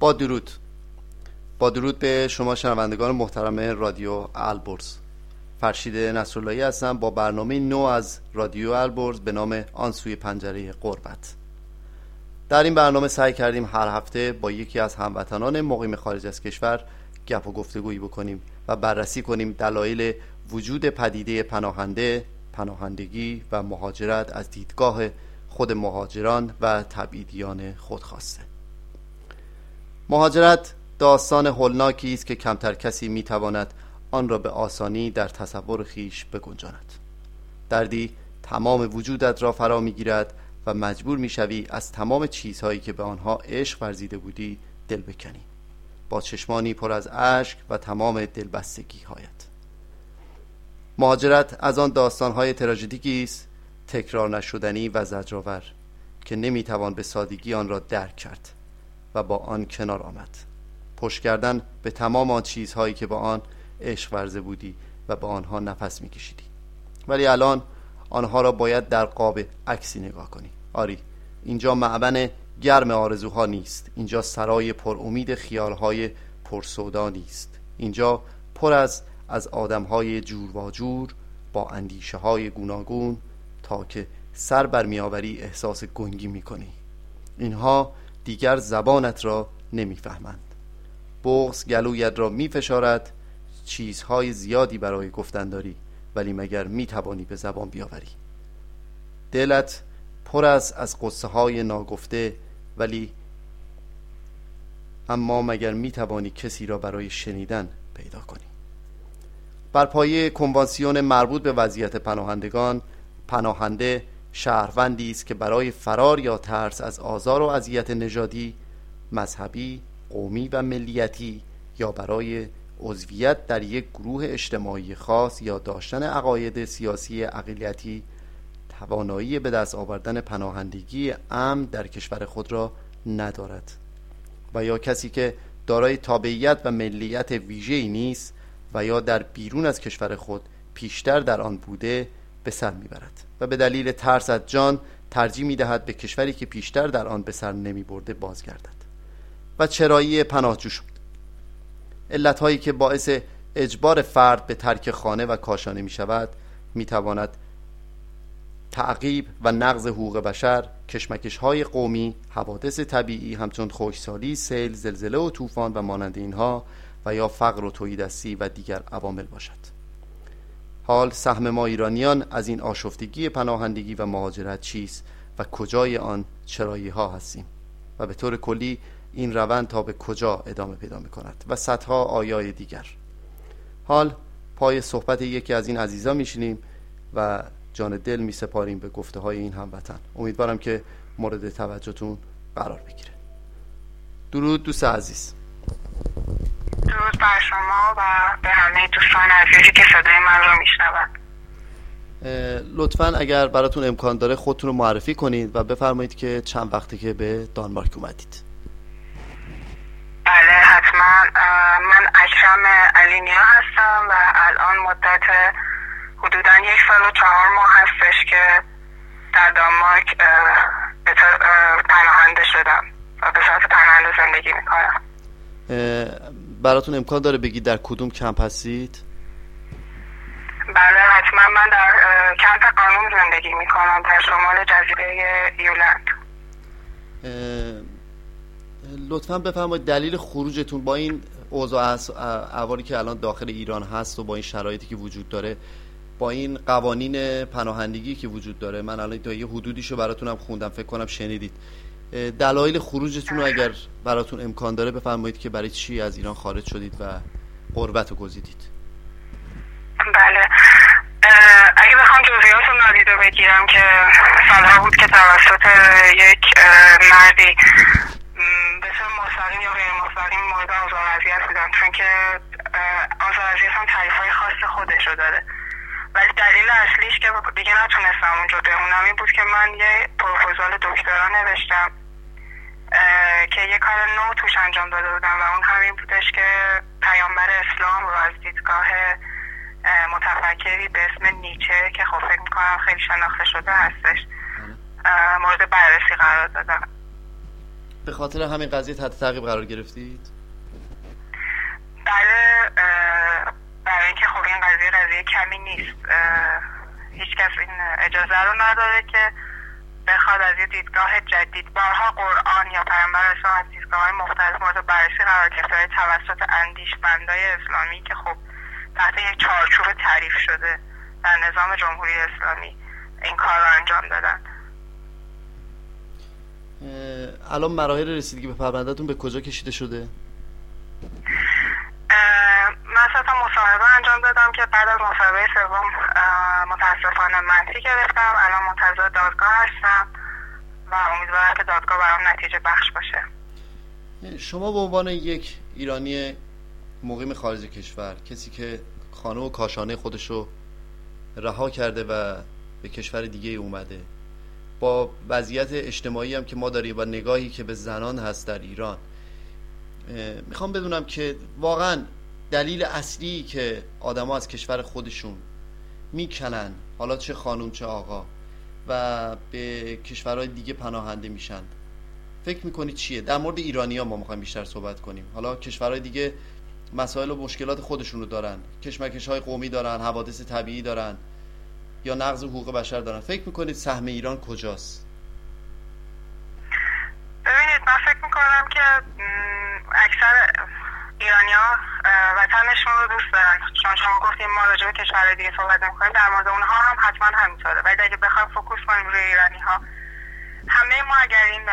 با درود. با درود به شما شنوندگان محترم رادیو البرز. فرشید نصراللهی هستم با برنامه نو از رادیو البرز به نام آن سوی پنجره قربت در این برنامه سعی کردیم هر هفته با یکی از هموطنان مقیم خارج از کشور گپ و گفتگویی بکنیم و بررسی کنیم دلایل وجود پدیده پناهنده پناهندگی و مهاجرت از دیدگاه خود مهاجران و تبعیدیان خودخواسته. مهاجرت داستان هولناکی است که کمتر کسی می‌تواند آن را به آسانی در تصور خیش بگنجاند. دردی تمام وجودت را فرا می‌گیرد و مجبور می‌شوی از تمام چیزهایی که به آنها عشق ورزیده بودی دل بکنی. با چشمانی پر از اشک و تمام دلبستگی هایت مهاجرت از آن داستانهای تراژدیکی است تکرار نشدنی و زجرآور که نمی‌توان به سادگی آن را درک کرد. و با آن کنار آمد. پشت کردن به تمام آن چیزهایی که با آن عشق ورزه بودی و به آنها نفس میکشیدی. ولی الان آنها را باید در قاب عکسی نگاه کنی. آری اینجا معبن گرم آرزوها نیست. اینجا سرای پر امید خیالهای پرسودا نیست. اینجا پر از از آدمهای جور و جور با اندیشه های گوناگون تا که سر بر میآوری احساس گنگی می‌کنی. اینها دیگر زبانت را نمی‌فهمند. بغز گلویت را میفشارد چیزهای زیادی برای گفتن داری ولی مگر می‌توانی به زبان بیاوری؟ دلت پر از از قصه های ناگفته ولی اما مگر می‌توانی کسی را برای شنیدن پیدا کنی؟ بر پایه کنوانسیون مربوط به وضعیت پناهندگان پناهنده شهروندی است که برای فرار یا ترس از آزار و اذیت نژادی مذهبی قومی و ملیتی یا برای عضویت در یک گروه اجتماعی خاص یا داشتن عقاید سیاسی اقلیتی توانایی به دست آوردن پناهندگی امن در کشور خود را ندارد و یا کسی که دارای تابعیت و ملیت ویژه‌ای نیست و یا در بیرون از کشور خود پیشتر در آن بوده به سر می‌برد و به دلیل ترس از جان ترجیح می‌دهد به کشوری که پیشتر در آن به سر نمی بازگردد و چرایی پناهجو شد. علتهایی که باعث اجبار فرد به ترک خانه و کاشانه می شود می تواند تعقیب و نقض حقوق بشر کشمکش های قومی حوادث طبیعی همچون خوشسالی سیل زلزله و طوفان و مانند اینها و یا فقر و تویدستی و دیگر عوامل باشد. حال سهم ما ایرانیان از این آشفتگی پناهندگی و مهاجرت چیست و کجای آن چرایی ها هستیم و به طور کلی این روند تا به کجا ادامه پیدا می کند و صدها آیای دیگر. حال پای صحبت یکی از این عزیزان میشینیم و جان دل می سپاریم به گفته های این هموطن. امیدوارم که مورد توجهتون قرار بگیره. درود دوست عزیز. درود بر شما و به همه دوستان عزیزی که صدای من رو میشنوند. لطفا اگر براتون امکان داره خودتون رو معرفی کنید و بفرمایید که چند وقتی که به دانمارک اومدید. بله حتما. من اکرم علینیا هستم و الان مدت حدودا یک سال و چهار ماه هستش که در دانمارک پناهنده شدم و به صورت پناهنده زندگی می‌کنم. براتون امکان داره بگید در کدوم کمپ هستید؟ بله حتما من در کمپ قانون زندگی می‌کنم در شمال جزیره یولند لطفا بفرمایید دلیل خروجتون با این اوضاع احوالی که الان داخل ایران هست و با این شرایطی که وجود داره با این قوانین پناهندگی که وجود داره من الان تا یه حدودیشو براتونم خوندم فکر کنم شنیدید دلایل خروجتون رو اگر براتون امکان داره بفرمایید که برای چی از ایران خارج شدید و قربت رو گزیدید. بله. اگه بخوام جزئیات رو نادیده بگیرم که سالها بود که توسط یک مردی به مستقیم یا غیر مستقیم مورد آزار اذیت بودم چون که آزار اذیت هم تعریف های خاص خودشو داره. ولی دلیل اصلیش که دیگه نتونستم اونجا بمونم این بود که من یه پروپوزال دکترا نوشتم که یه کار نو توش انجام داده بودم و اون همین بودش که پیامبر اسلام رو از دیدگاه متفکری به اسم نیچه که خب فکر می‌کنم خیلی شناخته شده هستش مورد بررسی قرار دادم. به خاطر همین قضیه تحت تعقیب قرار گرفتید بله برای اینکه خب این قضیه قضیه کمی نیست هیچ کس این اجازه رو نداره که بخواد از یه دیدگاه جدید بارها قرآن یا پیامبر اسلام از دیدگاه های مختلف مورد بررسی قرار گرفته توسط اندیشمندای اسلامی که خب تحت یک چارچوب تعریف شده در نظام جمهوری اسلامی این کار رو انجام دادن الان مراحل رسیدگی به پروندهتون به کجا کشیده شده؟ من سه مصاحبه انجام دادم که بعد از مصاحبه سوم متاسفانه منفی گرفتم. الان منتظر دادگاه هستم و امیدوارم که دادگاه برام نتیجه بخش باشه. شما به عنوان یک ایرانی مقیم خارج کشور کسی که خانه و کاشانه خودشو رها کرده و به کشور دیگه اومده با وضعیت اجتماعی هم که ما داریم و نگاهی که به زنان هست در ایران می‌خوام بدونم که واقعا دلیل اصلی که آدما از کشور خودشون می‌کنن حالا چه خانوم چه آقا و به کشورهای دیگه پناهنده میشن. فکر می‌کنید چیه؟ در مورد ایرانی ها ما می‌خوایم بیشتر صحبت کنیم. حالا کشورهای دیگه مسائل و مشکلات خودشون رو دارن. کشمکش های قومی دارن حوادث طبیعی دارن یا نقض حقوق بشر دارن. فکر می‌کنید سهم ایران کجاست؟ ببینید من فکر می‌کنم که اکثر ایرانیا وطنشون رو دوست دارن. چون شما گفتیم ما راجع به کشور دیگه صحبت نمی‌کنیم در مورد اونها هم حتما همینطوره. ولی اگه بخوایم فوکوس کنیم روی ایرانی ها همه ما اگر این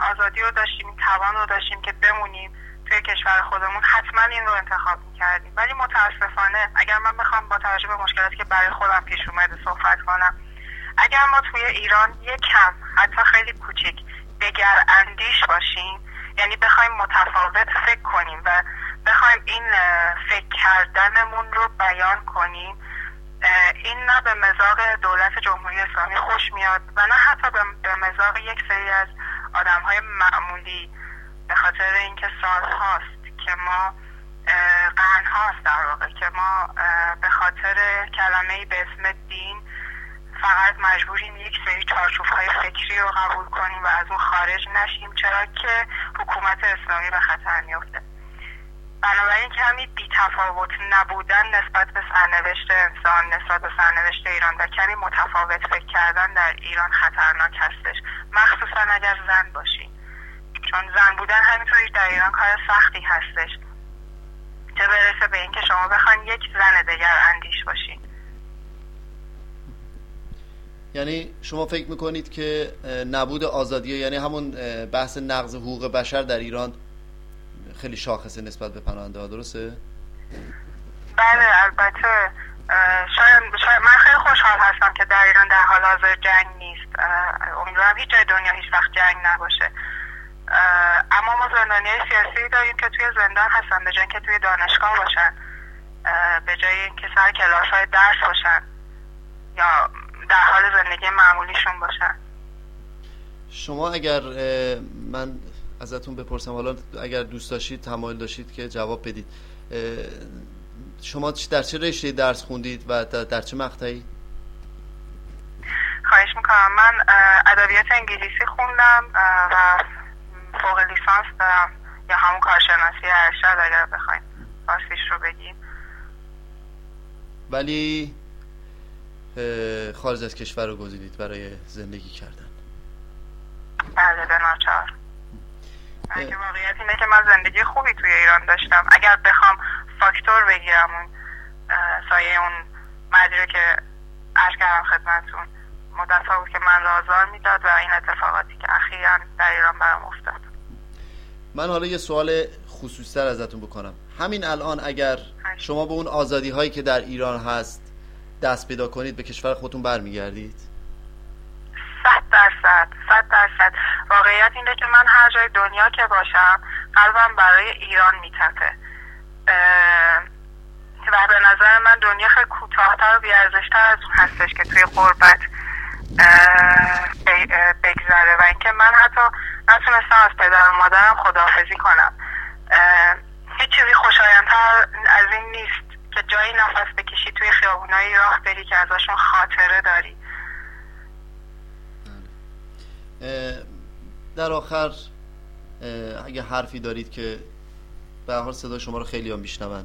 آزادی رو داشتیم این توان رو داشتیم که بمونیم توی کشور خودمون حتما این رو انتخاب می‌کردیم. ولی متاسفانه اگر من بخوام با توجه به مشکلاتی که برای خودم پیش اومده صحبت کنم اگر ما توی ایران یک کم حتی خیلی کوچیک دگر اندیش باشیم یعنی بخوایم متفاوت فکر کنیم و بخوایم این فکر کردنمون رو بیان کنیم. این نه به مزاق دولت جمهوری اسلامی خوش میاد و نه حتی به مزاق یک سری از آدم های معمولی به خاطر اینکه سال هاست که ما قرن هاست در واقع که ما به خاطر کلمه به اسم دین فقط مجبوریم یک سری چارچوب های فکری رو قبول کنیم و از اون خارج نشیم چرا که حکومت اسلامی به خطر میفته بنابراین کمی بی تفاوت نبودن نسبت به سرنوشت انسان نسبت به سرنوشت ایران و کمی متفاوت فکر کردن در ایران خطرناک هستش. مخصوصا اگر زن باشیم چون زن بودن همینطوری در ایران کار سختی هستش. چه برسه به اینکه شما بخواین یک زن دگر اندیش باشین. یعنی شما فکر می‌کنید که نبود آزادی یعنی همون بحث نقض حقوق بشر در ایران خیلی شاخصه نسبت به پناهنده ها درسته؟ بله البته شاید, شاید من خیلی خوشحال هستم که در ایران در حال حاضر جنگ نیست. امیدوارم هیچ جای دنیا هیچ وقت جنگ نباشه. اما ما زندانی سیاسی داریم که توی زندان هستن به جای که توی دانشگاه باشن به جای اینکه سر کلاس های درس باشن یا در حال زندگی معمولیشون باشن. شما اگر من ازتون بپرسم. حالا اگر دوست داشتید تمایل داشتید که جواب بدید. شما در چه رشته درس خوندید و در چه مقطعی؟ خواهش می‌کنم. من ادبیات انگلیسی خوندم و فوق لیسانس دارم. یا همون کارشناسی ارشد اگر بخوایم فارسیش رو بگیم. ولی خارج از کشور رو گزینید برای زندگی کردن. بله به ناچار. اگه واقعیت اینه که من زندگی خوبی توی ایران داشتم. اگر بخوام فاکتور بگیرم اون سایه اون مدیره که عرض کردم خدمتون مدت بود که من رازار می‌داد و این اتفاقاتی که اخیرا در ایران برام افتاد. من حالا یه سوال خصوصتر ازتون بکنم. همین الان اگر شما به اون آزادی هایی که در ایران هست دست پیدا کنید به کشور خودتون برمیگردید؟ صد درصد. واقعیت اینه که من هر جای دنیا که باشم قلبم برای ایران میتپه. و به نظر من دنیا خیلی کوتاهتر و بیارزشتر از اون هستش که توی قربت بگذره. و اینکه من حتی نتونستم از پدر و مادرم خداحافظی کنم. هیچ چیزی خوشایندتر از این نیست که جایی نفس بکشی توی خیابونایی راه بری که ازشون خاطره داری. در آخر اگه حرفی دارید که به حال صدا شما رو خیلی هم میشنون.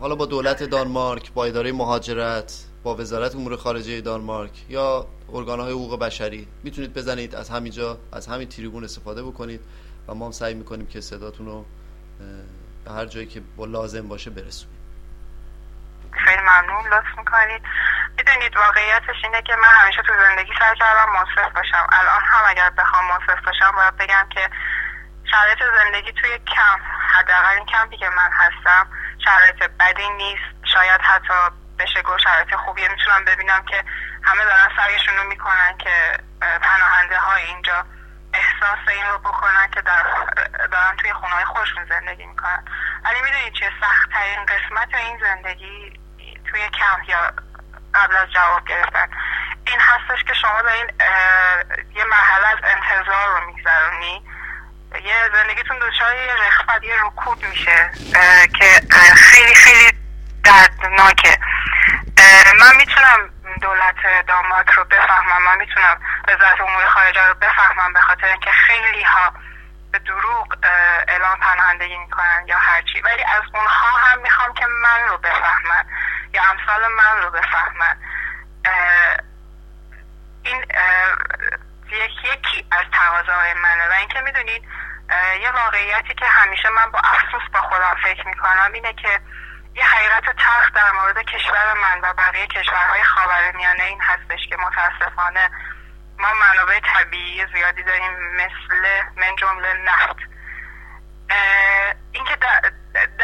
حالا با دولت دانمارک با اداره مهاجرت با وزارت امور خارجه دانمارک یا ارگانهای حقوق بشری می‌تونید بزنید از همینجا از همین تریبون استفاده بکنید و ما هم سعی می‌کنیم که صداتون رو به هر جایی که با لازم باشه برسونیم. ممنون لطف می‌کنید. می‌دونید واقعیتش اینه که من همیشه تو زندگی سعی کردم منصف باشم. الان هم اگر بخوام منصف باشم باید بگم که شرایط زندگی توی کمپ حداقل این کمپی که من هستم شرایط بدی نیست. شاید حتی بشه گفت شرایط خوبیه. می‌تونم ببینم که همه دارن سعیشون رو می‌کنن که پناهنده های اینجا احساس این رو بکنن که در دارن توی خونه های خودشون زندگی می‌کنن. ولی می‌دونید چه سخت ترین قسمت این زندگی توی کمپ یا قبل از جواب گرفتن. این هستش که شما دارین یه مرحله از انتظار رو میگذرونی. یه زندگیتون دچار یه رخفت یه رکود میشه که خیلی خیلی دردناکه. من می‌تونم دولت دانمارک رو بفهمم. من می‌تونم وزارت امور خارجه رو بفهمم به خاطر اینکه خیلی ها به دروغ اعلام پناهندگی می‌کنن یا هرچی. ولی از اونها هم می‌خوام که من رو بفهمن. یا امثال من رو بفهمن. این یکی از تقاضاهای منه. و اینکه می‌دونید یه واقعیتی که همیشه من با افسوس با خودم فکر می‌کنم اینه که یه حقیقت تخت در مورد کشور من و بقیه کشورهای خاورمیانه این هستش که متاسفانه ما منابع طبیعی زیادی داریم مثل من جمله نفت. اینکه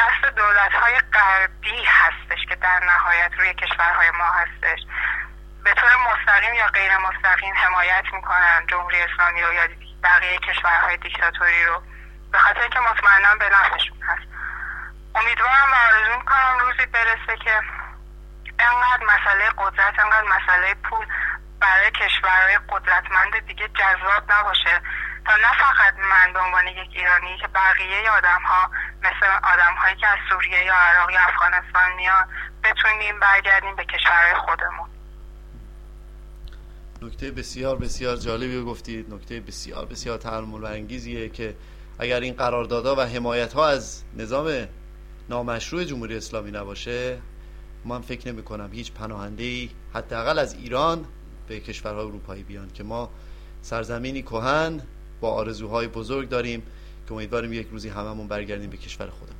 دست دولت های غربی هستش که در نهایت روی کشورهای ما هستش. به طور مستقیم یا غیر مستقیم حمایت می‌کنن جمهوری اسلامی رو یا بقیه کشورهای دیکتاتوری رو. به خاطر اینکه مطمئنا به نفعشون هست. امیدوارم و آرزو می‌کنم روزی برسه که انقدر مسئله قدرت انقدر مسئله پول برای کشورهای قدرتمند دیگه جذاب نباشه. تا نه فقط من به عنوان یک ایرانی که بقیه آدم ها مثل آدم هایی که از سوریه یا عراق یا افغانستان میان بتونیم برگردیم به کشورهای خودمون. نکته بسیار بسیار جالبی گفتید. نکته بسیار بسیار تحمل برانگیزیه که اگر این قراردادها و حمایت ها از نظام نامشروع جمهوری اسلامی نباشه من فکر نمی کنم هیچ پناهنده ای حداقل از ایران به کشورهای اروپایی بیان که ما سرزمینی کهن با آرزوهای بزرگ داریم که امیدواریم یک روزی هممون برگردیم به کشور خودمون.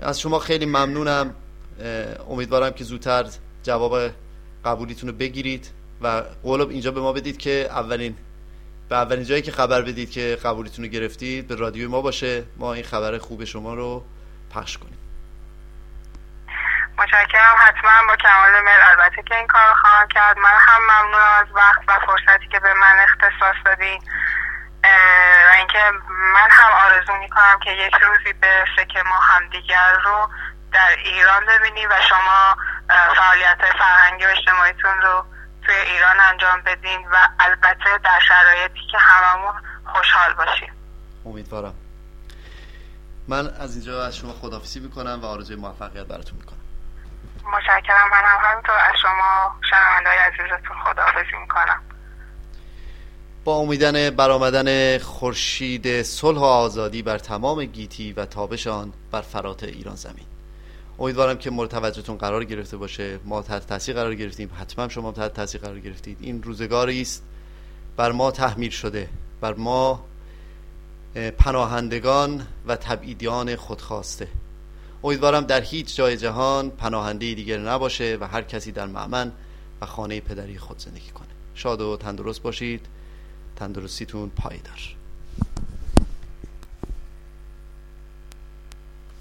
از شما خیلی ممنونم. امیدوارم که زودتر جواب قبولیتون رو بگیرید و قول اینجا به ما بدید که اولین به اولین جایی که خبر بدید که قبولیتون رو گرفتید به رادیوی ما باشه. ما این خبر خوب شما رو پخش کنیم. متشکرم. حتما با کمال میل البته که این کار خواهم کرد. من هم ممنونم از وقت و فرصتی که به من اختصاص دادین. و اینکه من هم آرزو می‌کنم که یک روزی برسه که ما همدیگر رو در ایران ببینیم و شما فعالیت فرهنگی و اجتماعیتون رو توی ایران انجام بدین و البته در شرایطی که هممون خوشحال باشیم. امیدوارم. من از اینجا از شما خدافیسی می‌کنم و آرزوی موفقیت براتون می‌کنم. متشکرم. من هم همینطور از شما شنوندهای عزیزتون خداحافظی می‌کنم. با امیدن برآمدن خورشید صلح و آزادی بر تمام گیتی و تابش آن بر فرات ایران زمین. امیدوارم که مورد توجهتون قرار گرفته باشه. ما تحت تاثیر قرار گرفتیم. حتما شما تحت تاثیر قرار گرفتید. این روزگاری است. بر ما تحمیل شده. بر ما پناهندگان و تبعیدیان خودخواسته. امیدوارم در هیچ جای جهان پناهنده دیگر نباشه و هر کسی در معمن و خانه پدری خود زندگی کنه. شاد و تندرست باشید. تندرستیتون پایدار.